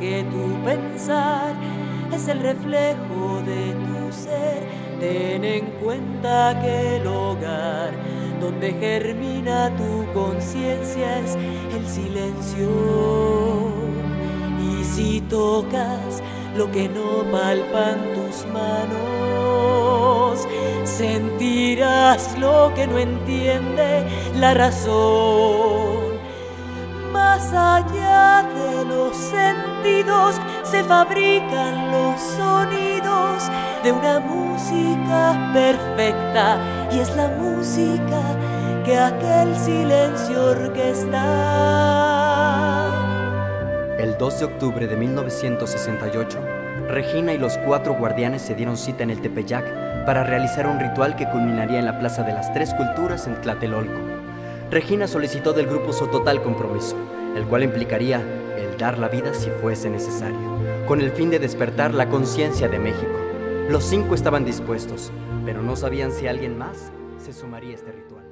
que tu pensar es el reflejo de tu ser. Ten en cuenta que el hogar donde germina tu conciencia es el silencio. Y si tocas lo que no palpan tus manos, sentirás lo que no entiende la razón. Se fabrican los sonidos de una música perfecta y es la música que aquel silencio orquesta. El 2 de octubre de 1968, Regina y los cuatro guardianes se dieron cita en el Tepeyac para realizar un ritual que culminaría en la Plaza de las Tres Culturas en Tlatelolco. Regina solicitó del grupo su total compromiso, el cual implicaría el dar la vida si fuese necesario, con el fin de despertar la conciencia de México. Los cinco estaban dispuestos, pero no sabían si alguien más se sumaría a este ritual.